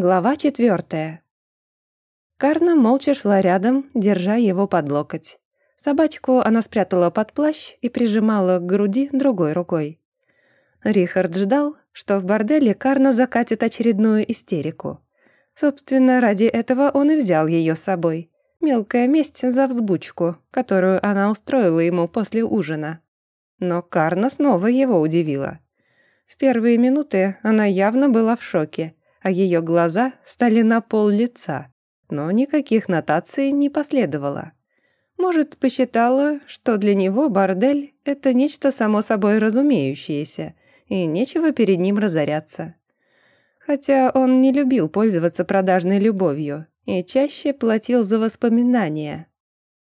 Глава четвертая. Карна молча шла рядом, держа его под локоть. Собачку она спрятала под плащ и прижимала к груди другой рукой. Рихард ждал, что в борделе Карна закатит очередную истерику. Собственно, ради этого он и взял ее с собой. Мелкая месть за взбучку, которую она устроила ему после ужина. Но Карна снова его удивила. В первые минуты она явно была в шоке – а ее глаза стали на пол лица, но никаких нотаций не последовало. Может, посчитала, что для него бордель — это нечто само собой разумеющееся, и нечего перед ним разоряться. Хотя он не любил пользоваться продажной любовью и чаще платил за воспоминания.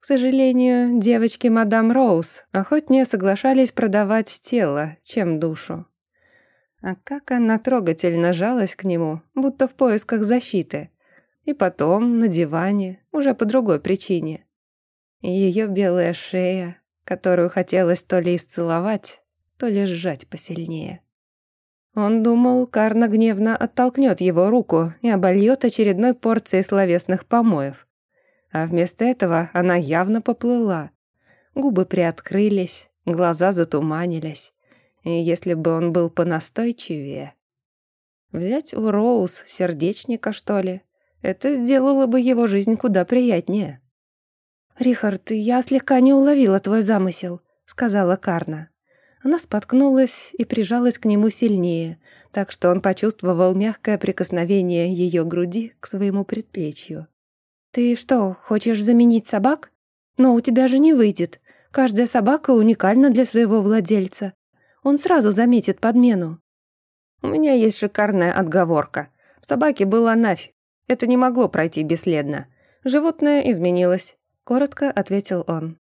К сожалению, девочки мадам Роуз охотнее соглашались продавать тело, чем душу. А как она трогательно жалась к нему, будто в поисках защиты. И потом на диване, уже по другой причине. Ее белая шея, которую хотелось то ли исцеловать, то ли сжать посильнее. Он думал, Карна гневно оттолкнет его руку и обольет очередной порцией словесных помоев. А вместо этого она явно поплыла. Губы приоткрылись, глаза затуманились. Если бы он был понастойчивее... Взять у Роуз сердечника, что ли? Это сделало бы его жизнь куда приятнее. «Рихард, я слегка не уловила твой замысел», — сказала Карна. Она споткнулась и прижалась к нему сильнее, так что он почувствовал мягкое прикосновение ее груди к своему предплечью. «Ты что, хочешь заменить собак? Но у тебя же не выйдет. Каждая собака уникальна для своего владельца. Он сразу заметит подмену. У меня есть шикарная отговорка. В собаке была навь. Это не могло пройти бесследно. Животное изменилось. Коротко ответил он.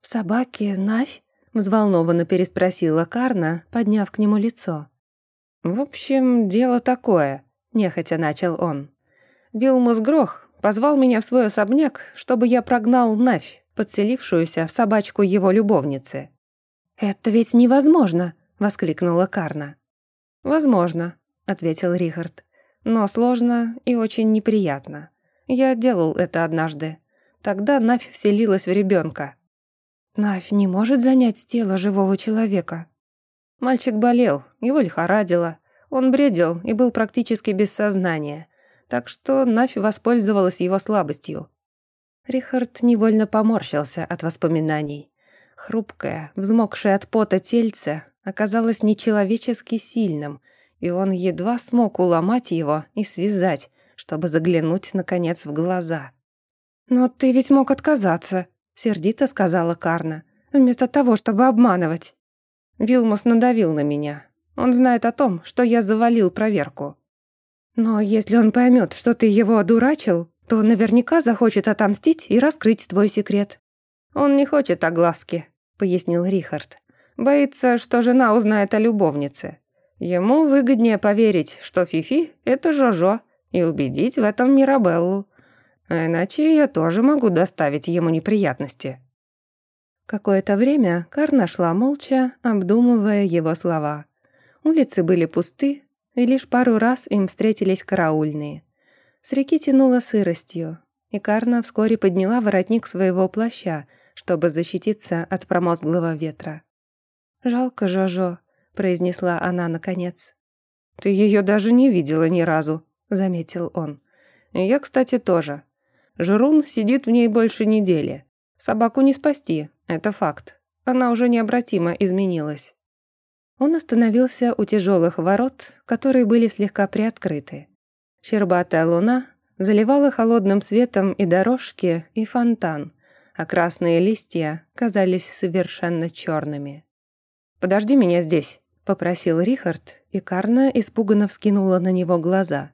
«В собаке навь?» Взволнованно переспросила Карна, подняв к нему лицо. «В общем, дело такое», — нехотя начал он. «Вилмус Грох позвал меня в свой особняк, чтобы я прогнал Навь, подселившуюся в собачку его любовницы. «Это ведь невозможно!» — воскликнула Карна. «Возможно», — ответил Рихард. «Но сложно и очень неприятно. Я делал это однажды. Тогда Навь вселилась в ребенка. «Навь не может занять тело живого человека». Мальчик болел, его лихорадило. Он бредил и был практически без сознания. Так что Навь воспользовалась его слабостью. Рихард невольно поморщился от воспоминаний. Хрупкое, взмокшее от пота тельце оказалось нечеловечески сильным, и он едва смог уломать его и связать, чтобы заглянуть, наконец, в глаза. «Но ты ведь мог отказаться», — сердито сказала Карна, «вместо того, чтобы обманывать». Вилмус надавил на меня. Он знает о том, что я завалил проверку. «Но если он поймет, что ты его одурачил, то наверняка захочет отомстить и раскрыть твой секрет». «Он не хочет огласки», — пояснил Рихард. «Боится, что жена узнает о любовнице. Ему выгоднее поверить, что Фифи — это Жожо, и убедить в этом Мирабеллу. иначе я тоже могу доставить ему неприятности». Какое-то время Карна шла молча, обдумывая его слова. Улицы были пусты, и лишь пару раз им встретились караульные. С реки тянуло сыростью, и Карна вскоре подняла воротник своего плаща, чтобы защититься от промозглого ветра. «Жалко Жожо», — произнесла она наконец. «Ты ее даже не видела ни разу», — заметил он. «Я, кстати, тоже. Жрун сидит в ней больше недели. Собаку не спасти, это факт. Она уже необратимо изменилась». Он остановился у тяжелых ворот, которые были слегка приоткрыты. Щербатая луна заливала холодным светом и дорожки, и фонтан, а красные листья казались совершенно черными. «Подожди меня здесь», — попросил Рихард, и Карна испуганно вскинула на него глаза.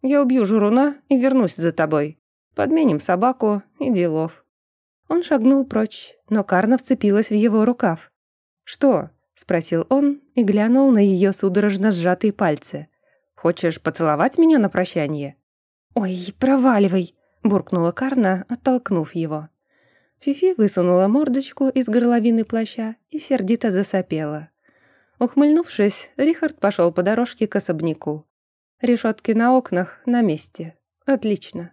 «Я убью журуна и вернусь за тобой. Подменим собаку и делов». Он шагнул прочь, но Карна вцепилась в его рукав. «Что?» — спросил он и глянул на ее судорожно сжатые пальцы. «Хочешь поцеловать меня на прощание?» «Ой, проваливай!» — буркнула Карна, оттолкнув его. Фифи высунула мордочку из горловины плаща и сердито засопела. Ухмыльнувшись, Рихард пошел по дорожке к особняку. Решетки на окнах на месте. Отлично.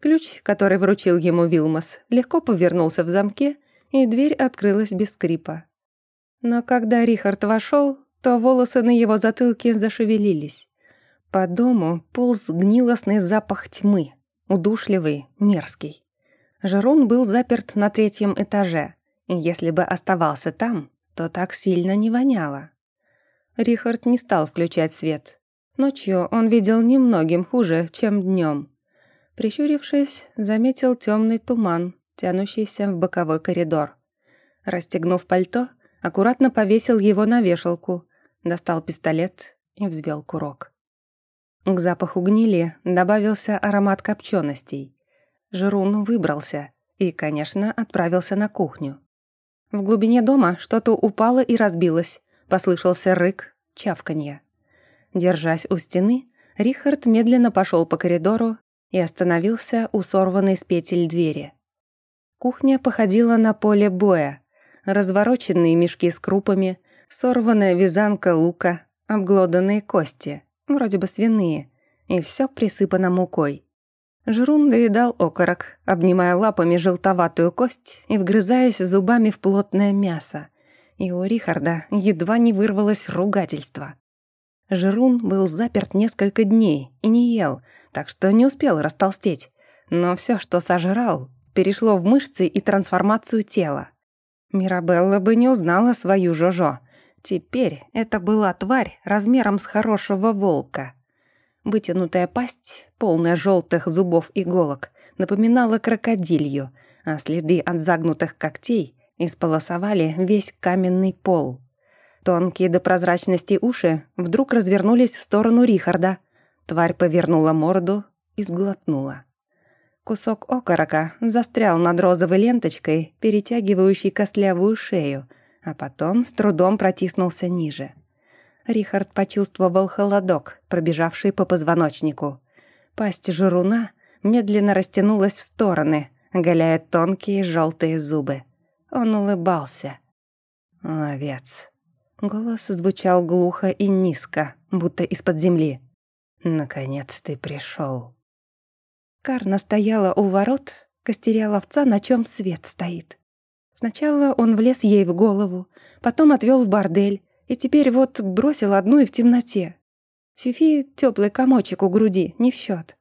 Ключ, который вручил ему Вилмас, легко повернулся в замке, и дверь открылась без скрипа. Но когда Рихард вошел, то волосы на его затылке зашевелились. По дому полз гнилостный запах тьмы, удушливый, мерзкий. Жарун был заперт на третьем этаже, и если бы оставался там, то так сильно не воняло. Рихард не стал включать свет. Ночью он видел немногим хуже, чем днем. Прищурившись, заметил темный туман, тянущийся в боковой коридор. Расстегнув пальто, аккуратно повесил его на вешалку, достал пистолет и взвел курок. К запаху гнили добавился аромат копченостей. Жрун выбрался и, конечно, отправился на кухню. В глубине дома что-то упало и разбилось, послышался рык, чавканье. Держась у стены, Рихард медленно пошел по коридору и остановился у сорванной с петель двери. Кухня походила на поле боя. Развороченные мешки с крупами, сорванная вязанка лука, обглоданные кости, вроде бы свиные, и все присыпано мукой. Жрун доедал окорок, обнимая лапами желтоватую кость и вгрызаясь зубами в плотное мясо. И у Рихарда едва не вырвалось ругательство. Жрун был заперт несколько дней и не ел, так что не успел растолстеть. Но все, что сожрал, перешло в мышцы и трансформацию тела. Мирабелла бы не узнала свою Жожо. Теперь это была тварь размером с хорошего волка. Вытянутая пасть, полная желтых зубов иголок, напоминала крокодилью, а следы от загнутых когтей исполосовали весь каменный пол. Тонкие до прозрачности уши вдруг развернулись в сторону Рихарда. Тварь повернула морду и сглотнула. Кусок окорока застрял над розовой ленточкой, перетягивающей костлявую шею, а потом с трудом протиснулся ниже. Рихард почувствовал холодок, пробежавший по позвоночнику. Пасть жируна медленно растянулась в стороны, оголяя тонкие желтые зубы. Он улыбался. «Овец», Голос звучал глухо и низко, будто из-под земли. «Наконец ты пришел». Карна стояла у ворот, костеря ловца, на чем свет стоит. Сначала он влез ей в голову, потом отвел в бордель, и теперь вот бросил одну и в темноте. Фифи теплый комочек у груди, не в счет.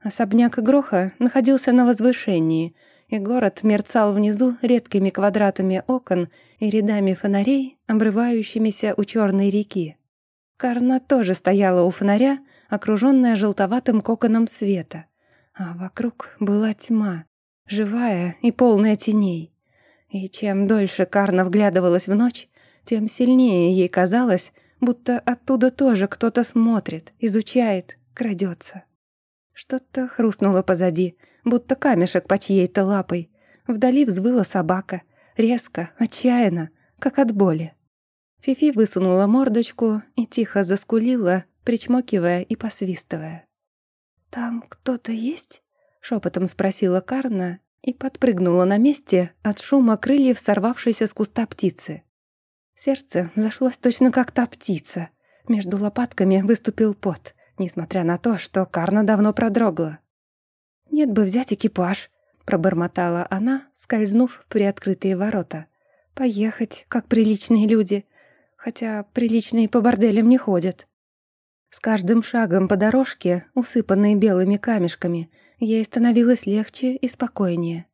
Особняк Гроха находился на возвышении, и город мерцал внизу редкими квадратами окон и рядами фонарей, обрывающимися у черной реки. Карна тоже стояла у фонаря, окруженная желтоватым коконом света. А вокруг была тьма, живая и полная теней. И чем дольше Карна вглядывалась в ночь, тем сильнее ей казалось, будто оттуда тоже кто-то смотрит, изучает, крадется. Что-то хрустнуло позади, будто камешек по чьей-то лапой. Вдали взвыла собака, резко, отчаянно, как от боли. Фифи высунула мордочку и тихо заскулила, причмокивая и посвистывая. «Там кто-то есть?» — шепотом спросила Карна и подпрыгнула на месте от шума крыльев сорвавшейся с куста птицы. Сердце зашлось точно как та птица. Между лопатками выступил пот, несмотря на то, что Карна давно продрогла. «Нет бы взять экипаж», — пробормотала она, скользнув в приоткрытые ворота. «Поехать, как приличные люди, хотя приличные по борделям не ходят». С каждым шагом по дорожке, усыпанной белыми камешками, ей становилось легче и спокойнее.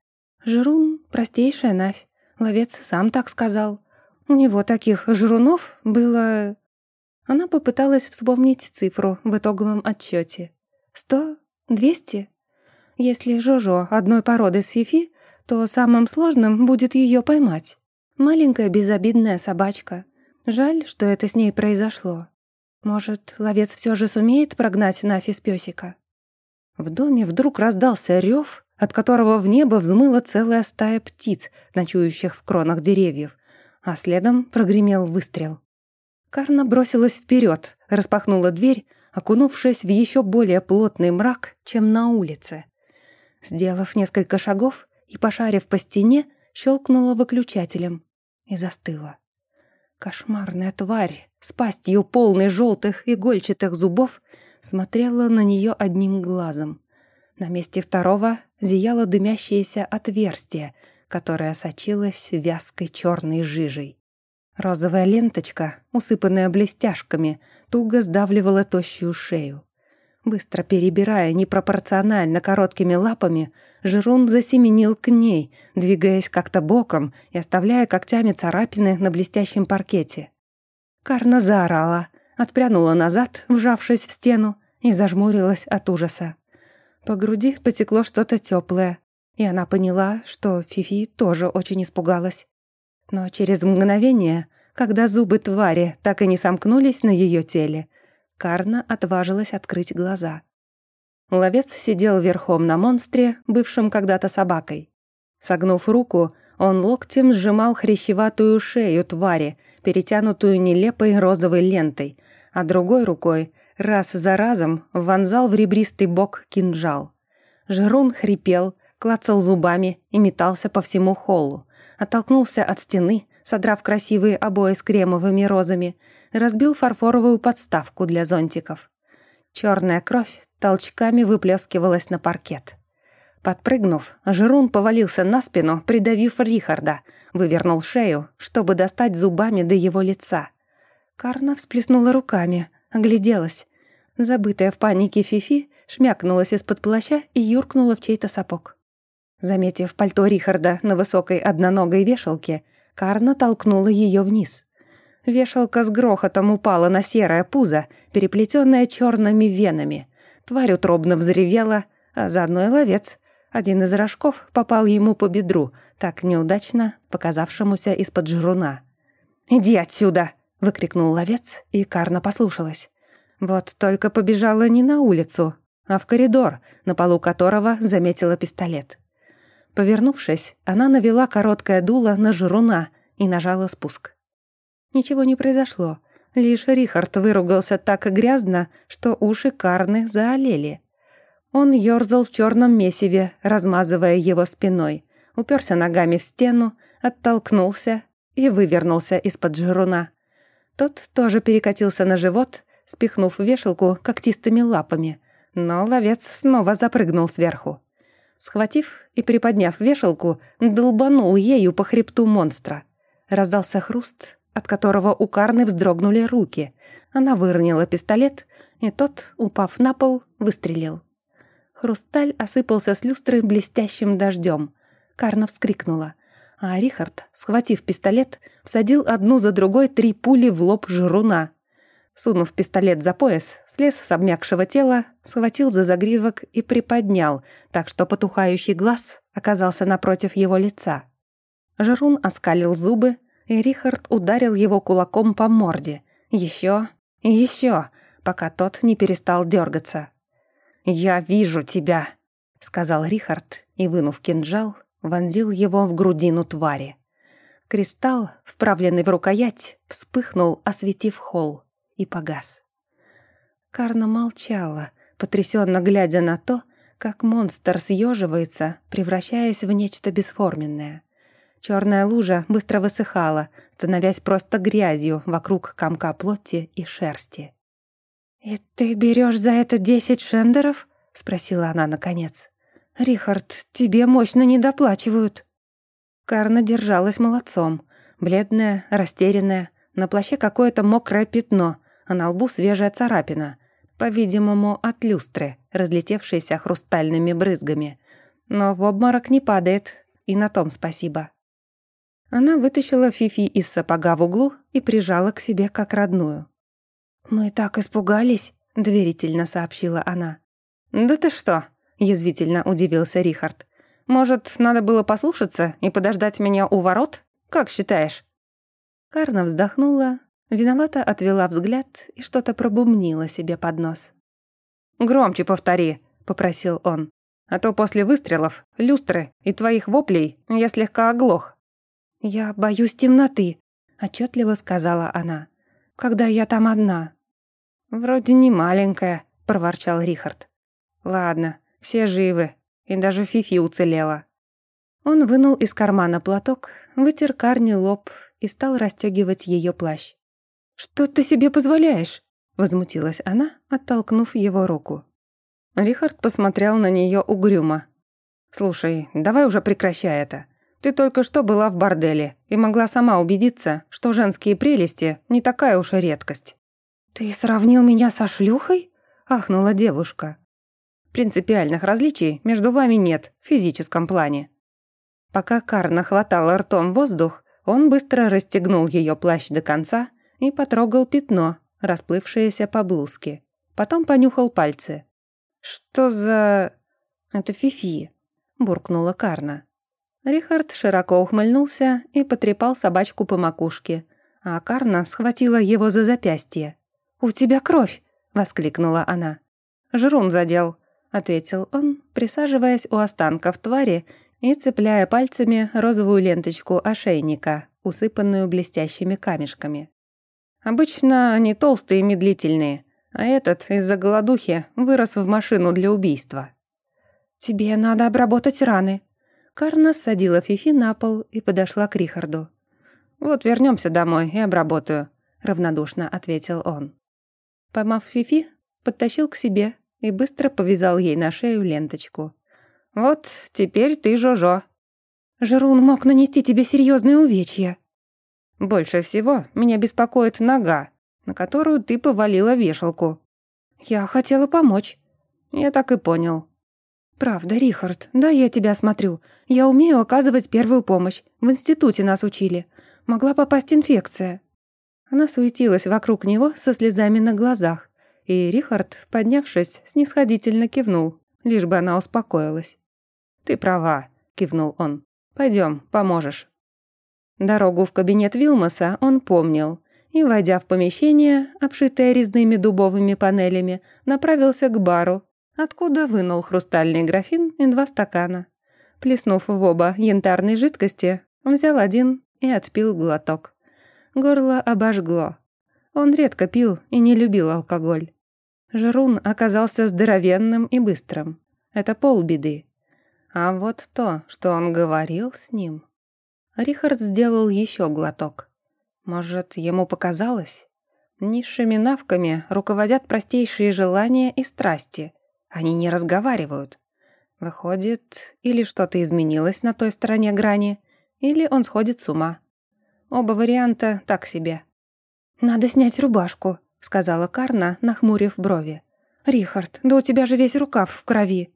Жрун — простейшая навь, ловец сам так сказал. У него таких жрунов было... Она попыталась вспомнить цифру в итоговом отчете. «Сто? Двести?» Если Жожо одной породы с Фифи, то самым сложным будет ее поймать. Маленькая безобидная собачка. Жаль, что это с ней произошло. Может, ловец все же сумеет прогнать Нафи с пёсика? В доме вдруг раздался рев, от которого в небо взмыла целая стая птиц, ночующих в кронах деревьев, а следом прогремел выстрел. Карна бросилась вперед, распахнула дверь, окунувшись в еще более плотный мрак, чем на улице. Сделав несколько шагов и пошарив по стене, щелкнула выключателем и застыла. Кошмарная тварь с пастью полной желтых игольчатых зубов смотрела на нее одним глазом. На месте второго зияло дымящееся отверстие, которое сочилось вязкой черной жижей. Розовая ленточка, усыпанная блестяшками, туго сдавливала тощую шею. Быстро перебирая непропорционально короткими лапами, Жирун засеменил к ней, двигаясь как-то боком и оставляя когтями царапины на блестящем паркете. Карна заорала, отпрянула назад, вжавшись в стену, и зажмурилась от ужаса. По груди потекло что-то теплое, и она поняла, что Фифи тоже очень испугалась. Но через мгновение, когда зубы твари так и не сомкнулись на ее теле, Карна отважилась открыть глаза. Ловец сидел верхом на монстре, бывшем когда-то собакой. Согнув руку, он локтем сжимал хрящеватую шею твари, перетянутую нелепой розовой лентой, а другой рукой раз за разом вонзал в ребристый бок кинжал. Жерун хрипел, клацал зубами и метался по всему холлу. Оттолкнулся от стены, содрав красивые обои с кремовыми розами, разбил фарфоровую подставку для зонтиков. Черная кровь толчками выплескивалась на паркет. Подпрыгнув, Жирун повалился на спину, придавив Рихарда, вывернул шею, чтобы достать зубами до его лица. Карна всплеснула руками, огляделась. Забытая в панике Фифи шмякнулась из-под плаща и юркнула в чей-то сапог. Заметив пальто Рихарда на высокой одноногой вешалке, Карна толкнула ее вниз. Вешалка с грохотом упала на серое пузо, переплетенное черными венами. Тварь утробно взревела, а заодно и ловец. Один из рожков попал ему по бедру, так неудачно показавшемуся из-под жруна. «Иди отсюда!» — выкрикнул ловец, и Карна послушалась. Вот только побежала не на улицу, а в коридор, на полу которого заметила пистолет. Повернувшись, она навела короткое дуло на жруна и нажала спуск. Ничего не произошло. Лишь Рихард выругался так грязно, что уши Карны заолели. Он ёрзал в черном месиве, размазывая его спиной, уперся ногами в стену, оттолкнулся и вывернулся из-под жруна. Тот тоже перекатился на живот, спихнув вешалку когтистыми лапами, но ловец снова запрыгнул сверху. Схватив и приподняв вешалку, долбанул ею по хребту монстра. Раздался хруст, от которого у Карны вздрогнули руки. Она выронила пистолет, и тот, упав на пол, выстрелил. Хрусталь осыпался с люстры блестящим дождем. Карна вскрикнула, а Рихард, схватив пистолет, всадил одну за другой три пули в лоб жруна. Сунув пистолет за пояс, слез с обмякшего тела, схватил за загривок и приподнял, так что потухающий глаз оказался напротив его лица. Жарун оскалил зубы, и Рихард ударил его кулаком по морде. Еще и еще, пока тот не перестал дергаться. «Я вижу тебя», — сказал Рихард и, вынув кинжал, вонзил его в грудину твари. Кристалл, вправленный в рукоять, вспыхнул, осветив холл и погас. Карна молчала, потрясенно глядя на то, как монстр съеживается, превращаясь в нечто бесформенное. Черная лужа быстро высыхала, становясь просто грязью вокруг комка плоти и шерсти. «И ты берешь за это десять шендеров?» — спросила она наконец. «Рихард, тебе мощно недоплачивают». Карна держалась молодцом. Бледная, растерянная, на плаще какое-то мокрое пятно, а на лбу свежая царапина, по-видимому, от люстры, разлетевшейся хрустальными брызгами. Но в обморок не падает, и на том спасибо. Она вытащила Фифи из сапога в углу и прижала к себе как родную. «Мы так испугались», — доверительно сообщила она. «Да ты что?» — язвительно удивился Рихард. «Может, надо было послушаться и подождать меня у ворот? Как считаешь?» Карна вздохнула Виновато отвела взгляд и что-то пробумнила себе под нос. «Громче повтори», — попросил он. «А то после выстрелов, люстры и твоих воплей я слегка оглох». «Я боюсь темноты», — отчетливо сказала она. «Когда я там одна». «Вроде не маленькая», — проворчал Рихард. «Ладно, все живы, и даже Фифи уцелела». Он вынул из кармана платок, вытер Карни лоб и стал расстегивать ее плащ. «Что ты себе позволяешь?» — возмутилась она, оттолкнув его руку. Рихард посмотрел на нее угрюмо. «Слушай, давай уже прекращай это. Ты только что была в борделе и могла сама убедиться, что женские прелести не такая уж и редкость». «Ты сравнил меня со шлюхой?» — ахнула девушка. «Принципиальных различий между вами нет в физическом плане». Пока Карна хватала ртом воздух, он быстро расстегнул ее плащ до конца и потрогал пятно, расплывшееся по блузке. Потом понюхал пальцы. «Что за...» «Это Фифи», — буркнула Карна. Рихард широко ухмыльнулся и потрепал собачку по макушке, а Карна схватила его за запястье. «У тебя кровь!» — воскликнула она. «Жрун задел», — ответил он, присаживаясь у останков твари и цепляя пальцами розовую ленточку ошейника, усыпанную блестящими камешками. Обычно они толстые и медлительные, а этот из-за голодухи вырос в машину для убийства. «Тебе надо обработать раны». Карна садила Фифи на пол и подошла к Рихарду. «Вот вернемся домой и обработаю», — равнодушно ответил он. Поймав Фифи, подтащил к себе и быстро повязал ей на шею ленточку. «Вот теперь ты Жожо». «Жрун мог нанести тебе серьезные увечья». «Больше всего меня беспокоит нога, на которую ты повалила вешалку». «Я хотела помочь». «Я так и понял». «Правда, Рихард, да я тебя смотрю. Я умею оказывать первую помощь. В институте нас учили. Могла попасть инфекция». Она суетилась вокруг него со слезами на глазах, и Рихард, поднявшись, снисходительно кивнул, лишь бы она успокоилась. «Ты права», — кивнул он. «Пойдем, поможешь». Дорогу в кабинет Вилмоса он помнил и, войдя в помещение, обшитое резными дубовыми панелями, направился к бару, откуда вынул хрустальный графин и два стакана. Плеснув в оба янтарной жидкости, взял один и отпил глоток. Горло обожгло. Он редко пил и не любил алкоголь. Жрун оказался здоровенным и быстрым. Это полбеды. А вот то, что он говорил с ним... Рихард сделал еще глоток. Может, ему показалось? Низшими навками руководят простейшие желания и страсти. Они не разговаривают. Выходит, или что-то изменилось на той стороне грани, или он сходит с ума. Оба варианта так себе. «Надо снять рубашку», — сказала Карна, нахмурив брови. «Рихард, да у тебя же весь рукав в крови».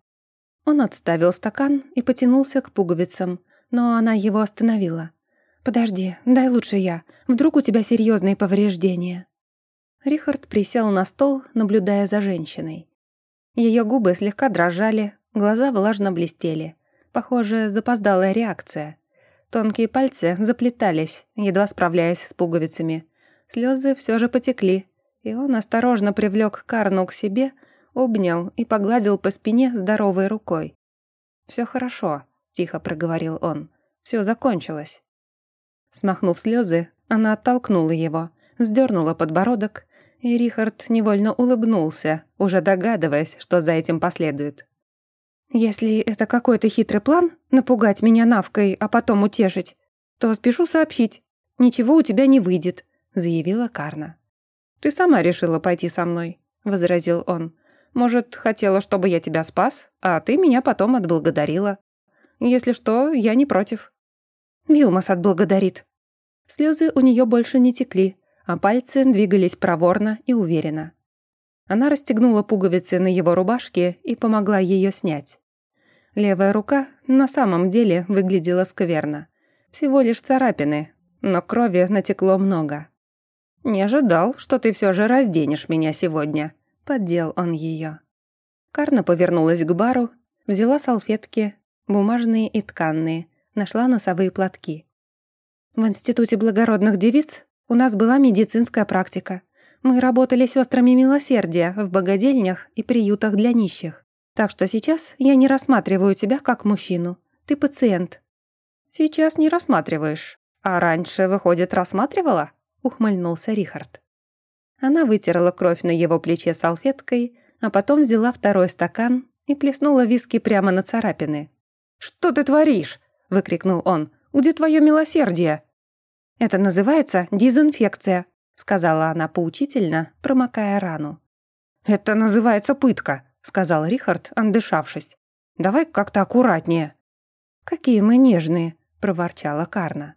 Он отставил стакан и потянулся к пуговицам, но она его остановила. «Подожди, дай лучше я. Вдруг у тебя серьезные повреждения?» Рихард присел на стол, наблюдая за женщиной. Ее губы слегка дрожали, глаза влажно блестели. Похоже, запоздалая реакция. Тонкие пальцы заплетались, едва справляясь с пуговицами. Слезы все же потекли, и он осторожно привлек Карну к себе, обнял и погладил по спине здоровой рукой. «Все хорошо», — тихо проговорил он. «Все закончилось». Смахнув слезы, она оттолкнула его, вздернула подбородок, и Рихард невольно улыбнулся, уже догадываясь, что за этим последует. «Если это какой-то хитрый план, напугать меня навкой, а потом утешить, то спешу сообщить, ничего у тебя не выйдет», — заявила Карна. «Ты сама решила пойти со мной», — возразил он. Может, хотела, чтобы я тебя спас, а ты меня потом отблагодарила. Если что, я не против». Вилмас отблагодарит. Слезы у нее больше не текли, а пальцы двигались проворно и уверенно. Она расстегнула пуговицы на его рубашке и помогла ее снять. Левая рука на самом деле выглядела скверно. Всего лишь царапины, но крови натекло много. «Не ожидал, что ты все же разденешь меня сегодня», Поддел он ее. Карна повернулась к бару, взяла салфетки, бумажные и тканные, нашла носовые платки. В Институте благородных девиц у нас была медицинская практика. Мы работали сестрами милосердия в богадельнях и приютах для нищих. Так что сейчас я не рассматриваю тебя как мужчину. Ты пациент. Сейчас не рассматриваешь. А раньше, выходит, рассматривала? Ухмыльнулся Рихард. Она вытерла кровь на его плече салфеткой, а потом взяла второй стакан и плеснула виски прямо на царапины. «Что ты творишь?» – выкрикнул он. «Где твое милосердие?» «Это называется дезинфекция», — сказала она поучительно, промокая рану. «Это называется пытка», — сказал Рихард, андышавшись. «Давай как-то аккуратнее». «Какие мы нежные», — проворчала Карна.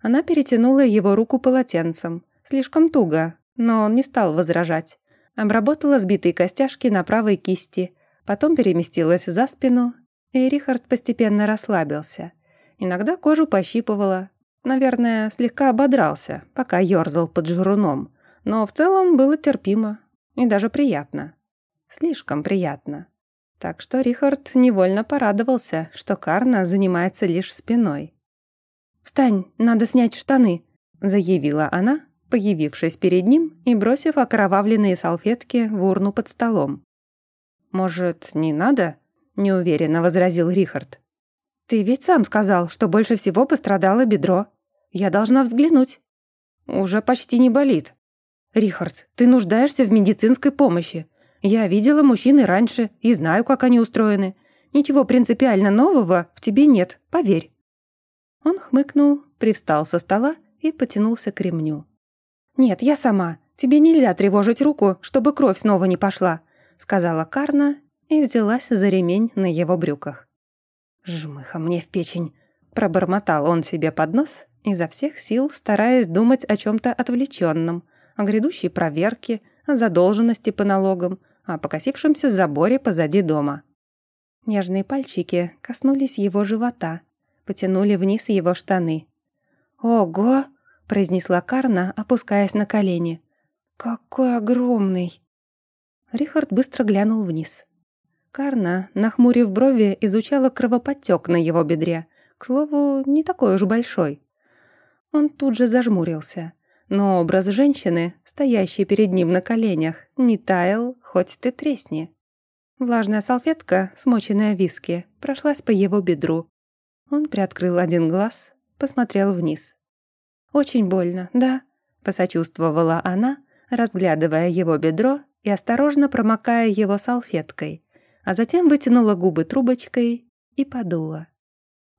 Она перетянула его руку полотенцем, слишком туго, но он не стал возражать. Обработала сбитые костяшки на правой кисти, потом переместилась за спину, и Рихард постепенно расслабился. Иногда кожу пощипывала. Наверное, слегка ободрался, пока ёрзал под жруном. Но в целом было терпимо и даже приятно. Слишком приятно. Так что Рихард невольно порадовался, что Карна занимается лишь спиной. «Встань, надо снять штаны», — заявила она, появившись перед ним и бросив окровавленные салфетки в урну под столом. «Может, не надо?» — неуверенно возразил Рихард. «Ты ведь сам сказал, что больше всего пострадало бедро. Я должна взглянуть». «Уже почти не болит». «Рихард, ты нуждаешься в медицинской помощи. Я видела мужчин и раньше и знаю, как они устроены. Ничего принципиально нового в тебе нет, поверь». Он хмыкнул, привстал со стола и потянулся к ремню. «Нет, я сама. Тебе нельзя тревожить руку, чтобы кровь снова не пошла», сказала Карна и взялась за ремень на его брюках. «Жмыха мне в печень», — пробормотал он себе под нос, изо всех сил стараясь думать о чем-то отвлеченном, о грядущей проверке, о задолженности по налогам, о покосившемся заборе позади дома. Нежные пальчики коснулись его живота, потянули вниз его штаны. «Ого!» — произнесла Карна, опускаясь на колени. «Какой огромный!» Рихард быстро глянул вниз. Карна, нахмурив брови, изучала кровоподтек на его бедре. К слову, не такой уж большой. Он тут же зажмурился. Но образ женщины, стоящей перед ним на коленях, не таял, хоть ты тресни. Влажная салфетка, смоченная виски, прошлась по его бедру. Он приоткрыл один глаз, посмотрел вниз. «Очень больно, да?» — посочувствовала она, разглядывая его бедро и осторожно промокая его салфеткой а затем вытянула губы трубочкой и подула.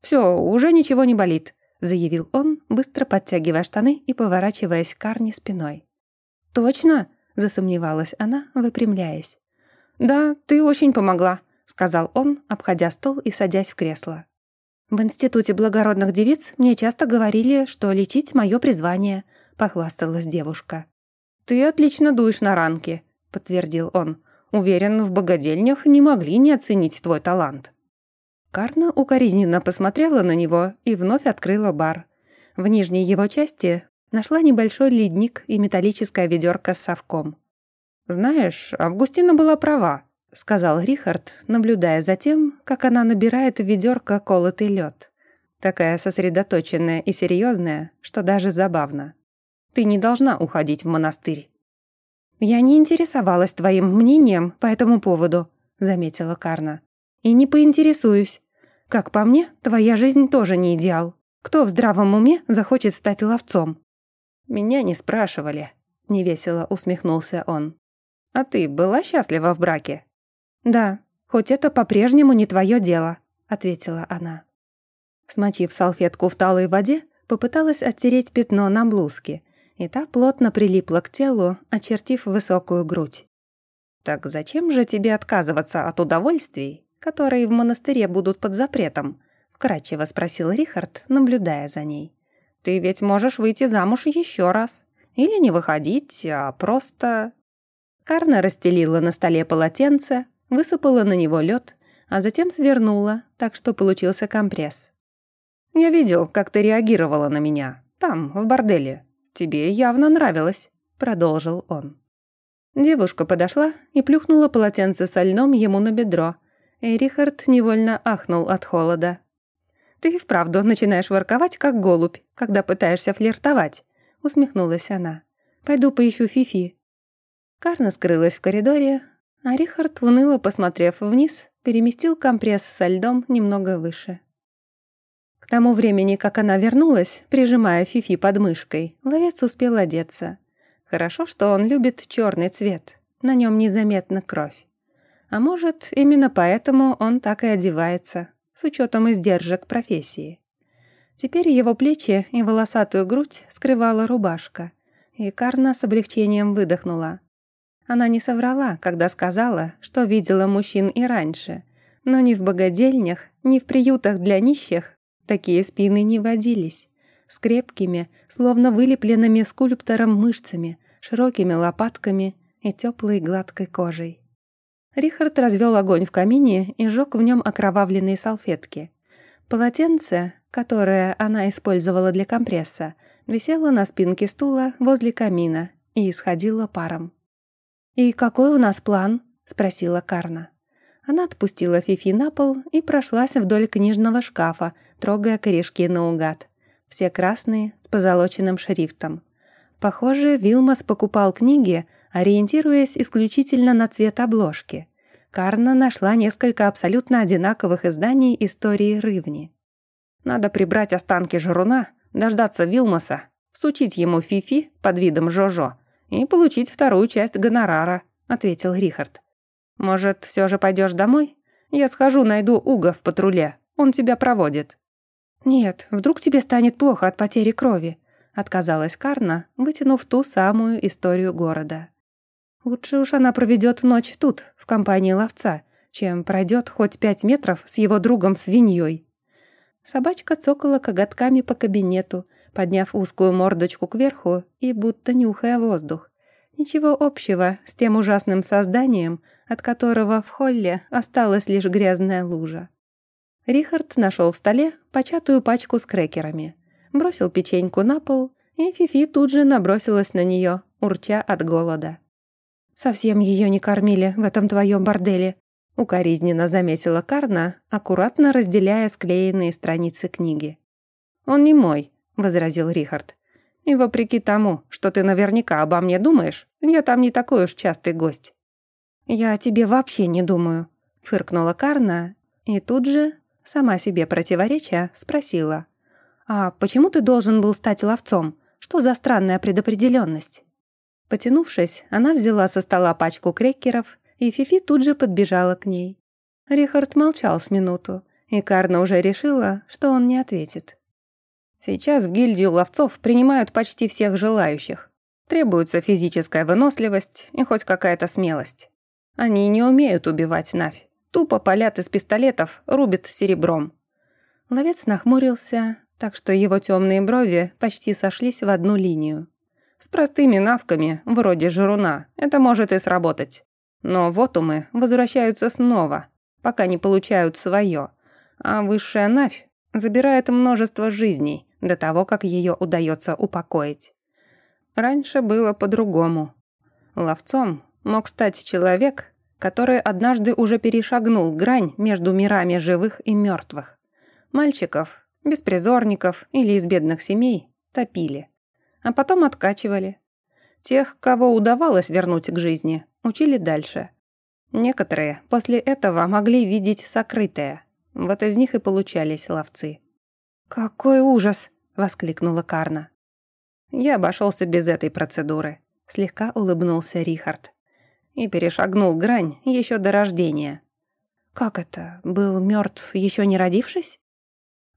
«Всё, уже ничего не болит», — заявил он, быстро подтягивая штаны и поворачиваясь к Карне спиной. «Точно?» — засомневалась она, выпрямляясь. «Да, ты очень помогла», — сказал он, обходя стол и садясь в кресло. «В Институте благородных девиц мне часто говорили, что лечить — мое призвание», — похвасталась девушка. «Ты отлично дуешь на ранки», — подтвердил он. Уверен, в богадельнях не могли не оценить твой талант». Карна укоризненно посмотрела на него и вновь открыла бар. В нижней его части нашла небольшой ледник и металлическая ведерко с совком. «Знаешь, Августина была права», — сказал Рихард, наблюдая за тем, как она набирает в ведерко колотый лед. Такая сосредоточенная и серьезная, что даже забавно. «Ты не должна уходить в монастырь». «Я не интересовалась твоим мнением по этому поводу», — заметила Карна. «И не поинтересуюсь. Как по мне, твоя жизнь тоже не идеал. Кто в здравом уме захочет стать ловцом?» «Меня не спрашивали», — невесело усмехнулся он. «А ты была счастлива в браке?» «Да, хоть это по-прежнему не твое дело», — ответила она. Смочив салфетку в талой воде, попыталась оттереть пятно на блузке и та плотно прилипла к телу, очертив высокую грудь. «Так зачем же тебе отказываться от удовольствий, которые в монастыре будут под запретом?» — вкратчиво спросил Рихард, наблюдая за ней. «Ты ведь можешь выйти замуж еще раз. Или не выходить, а просто...» Карна расстелила на столе полотенце, высыпала на него лед, а затем свернула, так что получился компресс. «Я видел, как ты реагировала на меня. Там, в борделе. «Тебе явно нравилось», — продолжил он. Девушка подошла и плюхнула полотенце со льном ему на бедро, и Рихард невольно ахнул от холода. «Ты и вправду начинаешь ворковать, как голубь, когда пытаешься флиртовать», — усмехнулась она. «Пойду поищу Фифи». Карна скрылась в коридоре, а Рихард, уныло посмотрев вниз, переместил компресс со льдом немного выше. К тому времени, как она вернулась, прижимая Фифи под мышкой, ловец успел одеться. Хорошо, что он любит черный цвет, на нем незаметна кровь. А может, именно поэтому он так и одевается, с учетом издержек профессии. Теперь его плечи и волосатую грудь скрывала рубашка, И Карна с облегчением выдохнула. Она не соврала, когда сказала, что видела мужчин и раньше, но ни в богадельнях, ни в приютах для нищих такие спины не водились. С крепкими, словно вылепленными скульптором мышцами, широкими лопатками и теплой гладкой кожей. Рихард развел огонь в камине и жег в нем окровавленные салфетки. Полотенце, которое она использовала для компресса, висело на спинке стула возле камина и исходило паром. «И какой у нас план?» — спросила Карна. Она отпустила Фифи на пол и прошлась вдоль книжного шкафа, трогая корешки наугад. Все красные, с позолоченным шрифтом. Похоже, Вилмас покупал книги, ориентируясь исключительно на цвет обложки. Карна нашла несколько абсолютно одинаковых изданий истории Рывни. Надо прибрать останки жруна, дождаться Вилмаса, всучить ему Фифи под видом Жожо и получить вторую часть гонорара, ответил Рихард. Может, все же пойдешь домой? Я схожу, найду Уга в патруле, он тебя проводит. Нет, вдруг тебе станет плохо от потери крови, отказалась Карна, вытянув ту самую историю города. Лучше уж она проведет ночь тут, в компании ловца, чем пройдет хоть пять метров с его другом-свиньей. Собачка цокала коготками по кабинету, подняв узкую мордочку кверху и будто нюхая воздух. Ничего общего с тем ужасным созданием, от которого в холле осталась лишь грязная лужа. Рихард нашел в столе початую пачку с крекерами, бросил печеньку на пол, и Фифи тут же набросилась на нее, урча от голода. «Совсем ее не кормили в этом твоем борделе», укоризненно заметила Карна, аккуратно разделяя склеенные страницы книги. «Он не мой», — возразил Рихард. «И вопреки тому, что ты наверняка обо мне думаешь, я там не такой уж частый гость». «Я о тебе вообще не думаю», — фыркнула Карна, и тут же, сама себе противоречия, спросила. «А почему ты должен был стать ловцом? Что за странная предопределенность?» Потянувшись, она взяла со стола пачку крекеров, и Фифи тут же подбежала к ней. Рихард молчал с минуту, и Карна уже решила, что он не ответит. «Сейчас в гильдию ловцов принимают почти всех желающих. Требуется физическая выносливость и хоть какая-то смелость. Они не умеют убивать Навь. Тупо палят из пистолетов, рубят серебром». Ловец нахмурился, так что его темные брови почти сошлись в одну линию. С простыми навками, вроде жируна, это может и сработать. Но вот умы возвращаются снова, пока не получают свое. А высшая Навь забирает множество жизней до того, как ее удается упокоить. Раньше было по-другому. Ловцом мог стать человек, который однажды уже перешагнул грань между мирами живых и мертвых. Мальчиков, беспризорников или из бедных семей топили а потом откачивали. Тех, кого удавалось вернуть к жизни, учили дальше. Некоторые после этого могли видеть сокрытое. Вот из них и получались ловцы. «Какой ужас!» — воскликнула Карна. Я обошелся без этой процедуры. Слегка улыбнулся Рихард. И перешагнул грань еще до рождения. «Как это? Был мертв, еще не родившись?»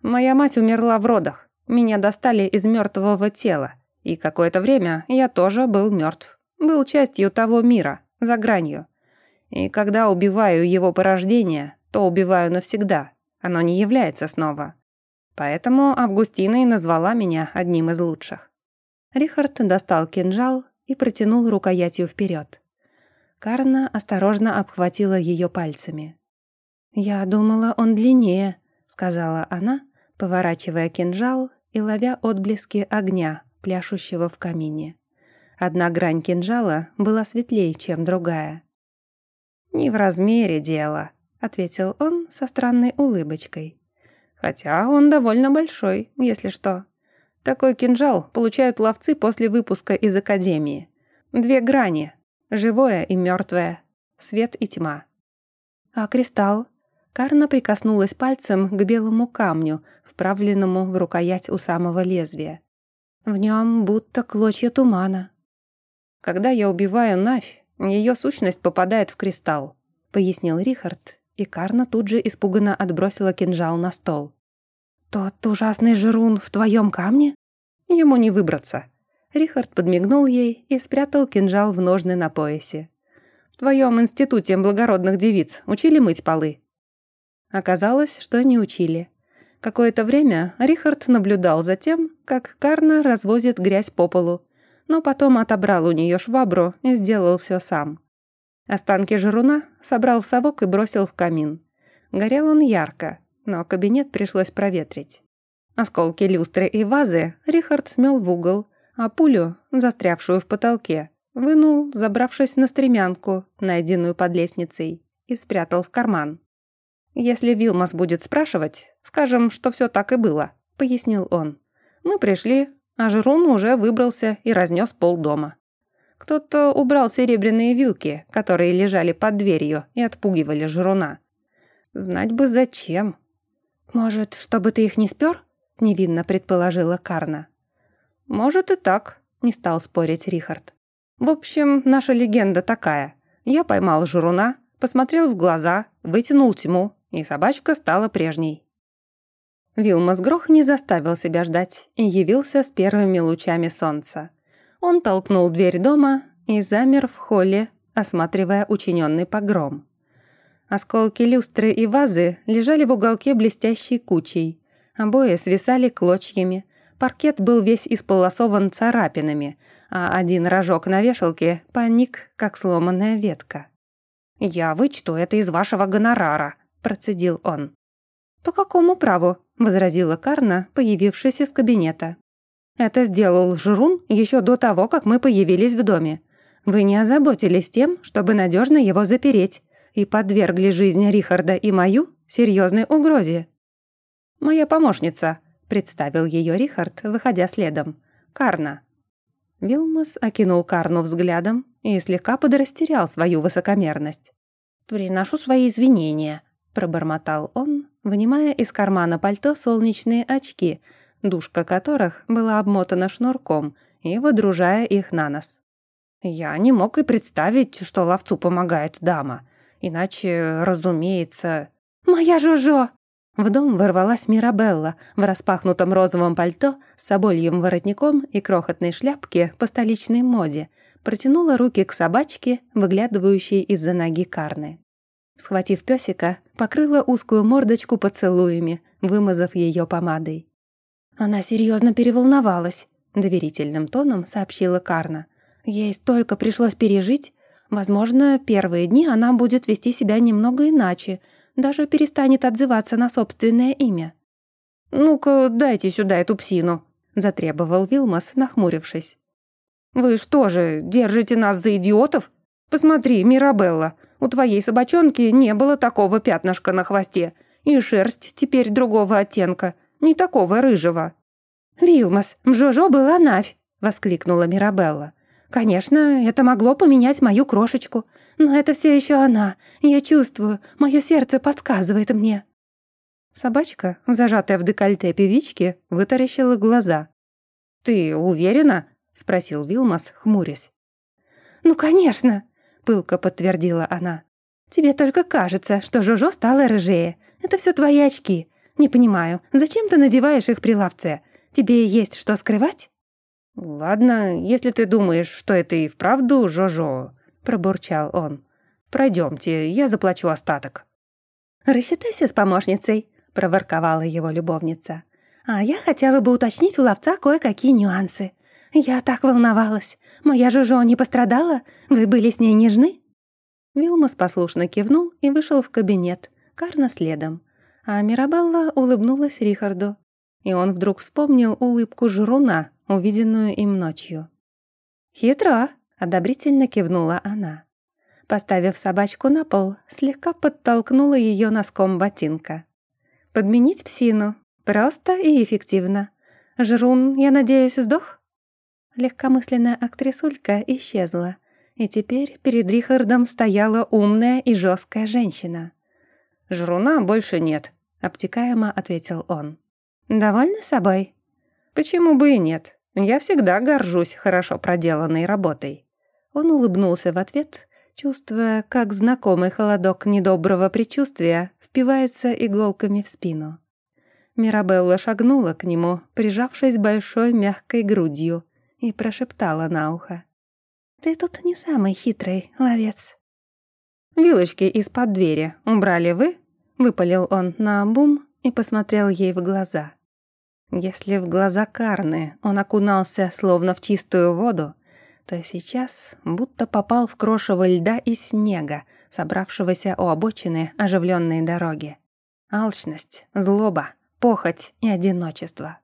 «Моя мать умерла в родах. Меня достали из мертвого тела. И какое-то время я тоже был мертв. Был частью того мира, за гранью. И когда убиваю его порождение, то убиваю навсегда. Оно не является снова. Поэтому Августина и назвала меня одним из лучших. Рихард достал кинжал и протянул рукоятью вперед. Карна осторожно обхватила ее пальцами. «Я думала, он длиннее», — сказала она, поворачивая кинжал и ловя отблески огня, пляшущего в камине. Одна грань кинжала была светлее, чем другая. «Не в размере дело», — ответил он со странной улыбочкой. «Хотя он довольно большой, если что. Такой кинжал получают ловцы после выпуска из академии. Две грани — живое и мертвое, свет и тьма». «А кристалл?» Карна прикоснулась пальцем к белому камню, вправленному в рукоять у самого лезвия. В нем будто клочья тумана. Когда я убиваю Навь, ее сущность попадает в кристалл, пояснил Рихард, и Карна тут же испуганно отбросила кинжал на стол. «Тот ужасный жирун в твоем камне?» «Ему не выбраться», Рихард подмигнул ей и спрятал кинжал в ножны на поясе. «В твоем институте благородных девиц учили мыть полы?» Оказалось, что не учили. Какое-то время Рихард наблюдал за тем, как Карна развозит грязь по полу, но потом отобрал у нее швабру и сделал все сам. Останки жируна собрал в совок и бросил в камин. Горел он ярко, но кабинет пришлось проветрить. Осколки люстры и вазы Рихард смел в угол, а пулю, застрявшую в потолке, вынул, забравшись на стремянку, найденную под лестницей, и спрятал в карман. «Если Вилмас будет спрашивать, скажем, что все так и было», — пояснил он. «Мы пришли, а Жрун уже выбрался и разнес пол дома. Кто-то убрал серебряные вилки, которые лежали под дверью и отпугивали Жруна. Знать бы зачем. «Может, чтобы ты их не спер?» — невинно предположила Карна. «Может и так», — не стал спорить Рихард. «В общем, наша легенда такая. Я поймал журуна, посмотрел в глаза, вытянул тьму, и собачка стала прежней». Вилмас Грох не заставил себя ждать и явился с первыми лучами солнца. Он толкнул дверь дома и замер в холле, осматривая учиненный погром. Осколки люстры и вазы лежали в уголке блестящей кучей. Обои свисали клочьями. Паркет был весь исполосован царапинами, а один рожок на вешалке поник, как сломанная ветка. «Я вычту это из вашего гонорара», — процедил он. «По какому праву?» — возразила Карна, появившись из кабинета. «Это сделал Жрун еще до того, как мы появились в доме. Вы не озаботились тем, чтобы надежно его запереть и подвергли жизнь Рихарда и мою серьезной угрозе. «Моя помощница», — представил ее Рихард, выходя следом. «Карна». Вилмас окинул Карну взглядом и слегка подрастерял свою высокомерность. «Приношу свои извинения», — пробормотал он, вынимая из кармана пальто солнечные очки, дужка которых была обмотана шнурком, и выдружая их на нос. «Я не мог и представить, что ловцу помогает дама. Иначе, разумеется... «Моя Жужо!» В дом ворвалась Мирабелла в распахнутом розовом пальто с собольем воротником и крохотной шляпке по столичной моде, протянула руки к собачке, выглядывающей из-за ноги Карны. Схватив песика, покрыла узкую мордочку поцелуями, вымазав ее помадой. Она серьезно переволновалась, доверительным тоном сообщила Карна. Ей столько пришлось пережить, Возможно, первые дни она будет вести себя немного иначе, даже перестанет отзываться на собственное имя. «Ну-ка, дайте сюда эту псину», — затребовал Вилмас, нахмурившись. «Вы что же, держите нас за идиотов? Посмотри, Мирабелла, у твоей собачонки не было такого пятнышка на хвосте, и шерсть теперь другого оттенка, не такого рыжего». «Вилмас, в Жожо была Навь!» — воскликнула Мирабелла. Конечно, это могло поменять мою крошечку, но это все еще она. Я чувствую, мое сердце подсказывает мне». Собачка, зажатая в декольте певички, вытаращила глаза. «Ты уверена?» — спросил Вилмас, хмурясь. «Ну, конечно!» — пылко подтвердила она. «Тебе только кажется, что Жожо стала рыжее. Это все твои очки. Не понимаю, зачем ты надеваешь их при ловце? Тебе есть что скрывать?» «Ладно, если ты думаешь, что это и вправду Жожо», — пробурчал он. «Пройдемте, я заплачу остаток». «Рассчитайся с помощницей», — проворковала его любовница. «А я хотела бы уточнить у ловца кое-какие нюансы. Я так волновалась. Моя Жужо не пострадала? Вы были с ней нежны?» Вилмас послушно кивнул и вышел в кабинет, Карна следом. А Мирабелла улыбнулась Рихарду. И он вдруг вспомнил улыбку Журуна, увиденную им ночью. «Хитро!» — одобрительно кивнула она. Поставив собачку на пол, слегка подтолкнула ее носком ботинка. «Подменить псину. Просто и эффективно. Жрун, я надеюсь, сдох?» Легкомысленная актрисулька исчезла, и теперь перед Рихардом стояла умная и жесткая женщина. «Жруна больше нет», — обтекаемо ответил он. «Довольны собой?» «Почему бы и нет? Я всегда горжусь хорошо проделанной работой». Он улыбнулся в ответ, чувствуя, как знакомый холодок недоброго предчувствия впивается иголками в спину. Мирабелла шагнула к нему, прижавшись большой мягкой грудью, и прошептала на ухо. «Ты тут не самый хитрый ловец». «Вилочки из-под двери убрали вы?» — выпалил он на бум и посмотрел ей в глаза. Если в глаза Карны он окунался словно в чистую воду, то сейчас будто попал в крошево льда и снега, собравшегося у обочины оживленной дороги. Алчность, злоба, похоть и одиночество.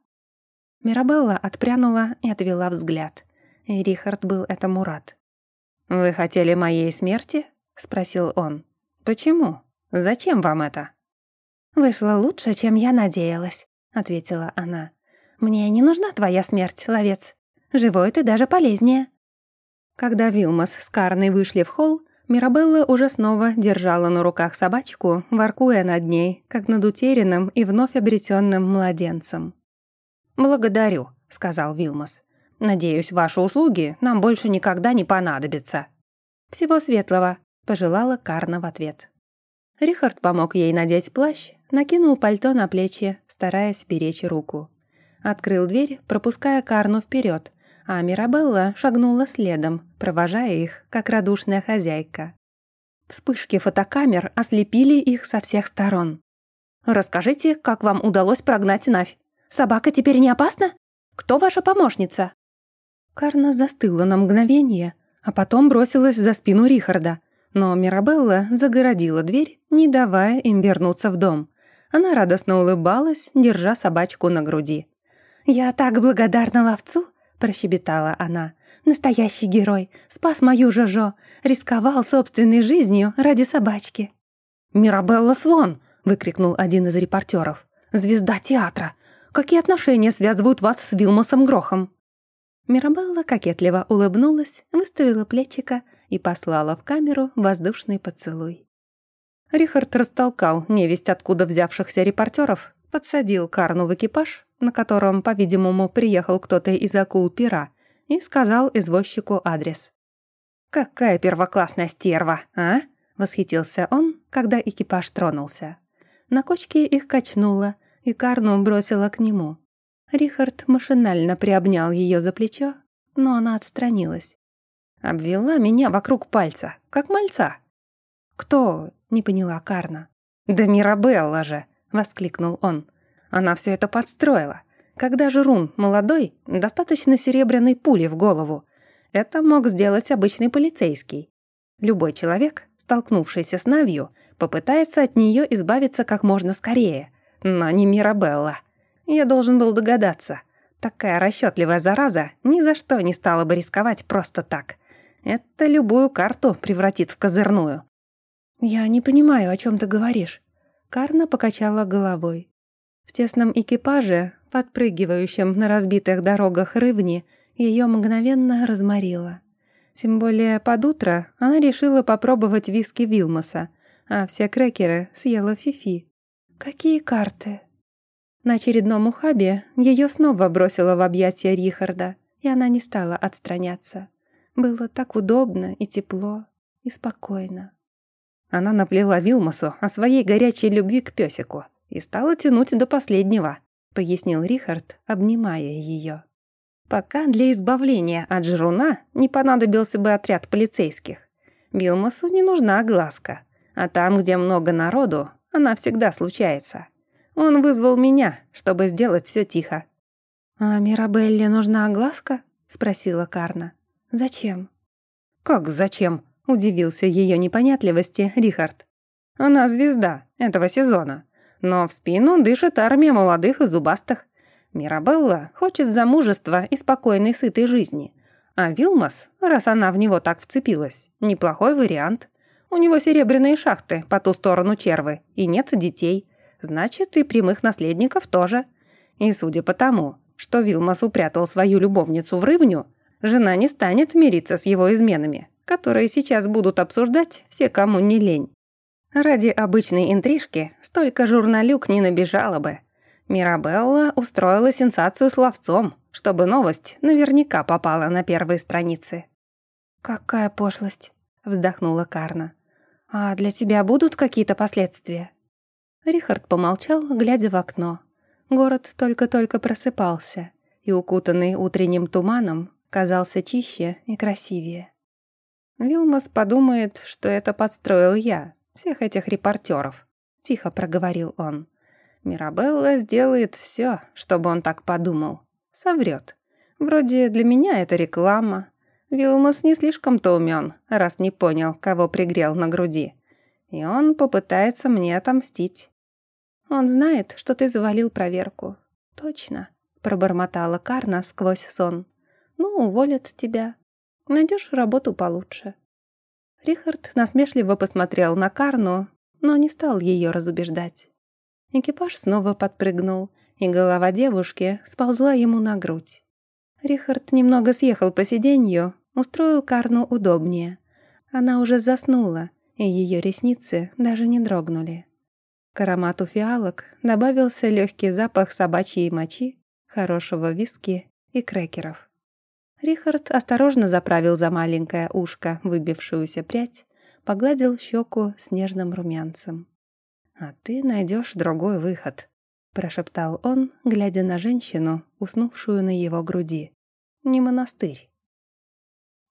Мирабелла отпрянула и отвела взгляд. И Рихард был этому рад. «Вы хотели моей смерти?» — спросил он. «Почему? Зачем вам это?» «Вышло лучше, чем я надеялась», — ответила она. «Мне не нужна твоя смерть, ловец. Живой ты даже полезнее». Когда Вилмас с Карной вышли в холл, Мирабелла уже снова держала на руках собачку, воркуя над ней, как над утерянным и вновь обретенным младенцем. «Благодарю», — сказал Вилмас. «Надеюсь, ваши услуги нам больше никогда не понадобятся». «Всего светлого», — пожелала Карна в ответ. Рихард помог ей надеть плащ, накинул пальто на плечи, стараясь беречь руку. Открыл дверь, пропуская Карну вперед, а Мирабелла шагнула следом, провожая их, как радушная хозяйка. Вспышки фотокамер ослепили их со всех сторон. «Расскажите, как вам удалось прогнать Навь? Собака теперь не опасна? Кто ваша помощница?» Карна застыла на мгновение, а потом бросилась за спину Рихарда, но Мирабелла загородила дверь, не давая им вернуться в дом. Она радостно улыбалась, держа собачку на груди. «Я так благодарна ловцу!» — прощебетала она. «Настоящий герой! Спас мою Жожо! Рисковал собственной жизнью ради собачки!» «Мирабелла Свон!» — выкрикнул один из репортеров. «Звезда театра! Какие отношения связывают вас с Вилмосом Грохом?» Мирабелла кокетливо улыбнулась, выставила плечика и послала в камеру воздушный поцелуй. Рихард растолкал невесть откуда взявшихся репортеров, подсадил Карну в экипаж на котором, по-видимому, приехал кто-то из акул пера, и сказал извозчику адрес. «Какая первоклассная стерва, а?» — восхитился он, когда экипаж тронулся. На кочке их качнуло, и Карну бросила к нему. Рихард машинально приобнял ее за плечо, но она отстранилась. Обвела меня вокруг пальца, как мальца. «Кто?» — не поняла Карна. «Да Мирабелла же!» — воскликнул он. Она все это подстроила. Когда же Рун молодой, достаточно серебряной пули в голову. Это мог сделать обычный полицейский. Любой человек, столкнувшийся с Навью, попытается от нее избавиться как можно скорее. Но не Мирабелла. Я должен был догадаться. Такая расчетливая зараза ни за что не стала бы рисковать просто так. Это любую карту превратит в козырную. «Я не понимаю, о чем ты говоришь». Карна покачала головой. В тесном экипаже, подпрыгивающем на разбитых дорогах рывни, ее мгновенно разморило. Тем более под утро она решила попробовать виски Вилмоса, а все крекеры съела Фифи. «Какие карты?» На очередном ухабе ее снова бросило в объятия Рихарда, и она не стала отстраняться. Было так удобно и тепло, и спокойно. Она наплела Вилмосу о своей горячей любви к песику — и стала тянуть до последнего», — пояснил Рихард, обнимая ее. «Пока для избавления от жруна не понадобился бы отряд полицейских. Билмасу не нужна глазка, а там, где много народу, она всегда случается. Он вызвал меня, чтобы сделать все тихо». «А Мирабелле нужна огласка?» — спросила Карна. «Зачем?» «Как зачем?» — удивился ее непонятливости Рихард. «Она звезда этого сезона но в спину дышит армия молодых и зубастых. Мирабелла хочет замужества и спокойной сытой жизни. А Вилмас, раз она в него так вцепилась, неплохой вариант. У него серебряные шахты по ту сторону червы, и нет детей. Значит, и прямых наследников тоже. И судя по тому, что Вилмас упрятал свою любовницу в рывню, жена не станет мириться с его изменами, которые сейчас будут обсуждать все, кому не лень. Ради обычной интрижки столько журналюк не набежало бы. Мирабелла устроила сенсацию с ловцом, чтобы новость наверняка попала на первые страницы. «Какая пошлость!» — вздохнула Карна. «А для тебя будут какие-то последствия?» Рихард помолчал, глядя в окно. Город только-только просыпался, и, укутанный утренним туманом, казался чище и красивее. «Вилмас подумает, что это подстроил я, всех этих репортеров», — тихо проговорил он. «Мирабелла сделает все, чтобы он так подумал. Соврет. Вроде для меня это реклама. Вилмас не слишком-то умен, раз не понял, кого пригрел на груди. И он попытается мне отомстить». «Он знает, что ты завалил проверку». «Точно», — пробормотала Карна сквозь сон. «Ну, уволят тебя. Найдешь работу получше». Рихард насмешливо посмотрел на Карну, но не стал ее разубеждать. Экипаж снова подпрыгнул, и голова девушки сползла ему на грудь. Рихард немного съехал по сиденью, устроил Карну удобнее. Она уже заснула, и ее ресницы даже не дрогнули. К аромату фиалок добавился легкий запах собачьей мочи, хорошего виски и крекеров. Рихард осторожно заправил за маленькое ушко выбившуюся прядь, погладил щеку с нежным румянцем. «А ты найдешь другой выход», — прошептал он, глядя на женщину, уснувшую на его груди. «Не монастырь».